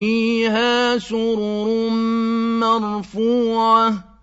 فِيهَا سُرُرٌ مَّرْفُوعَةٌ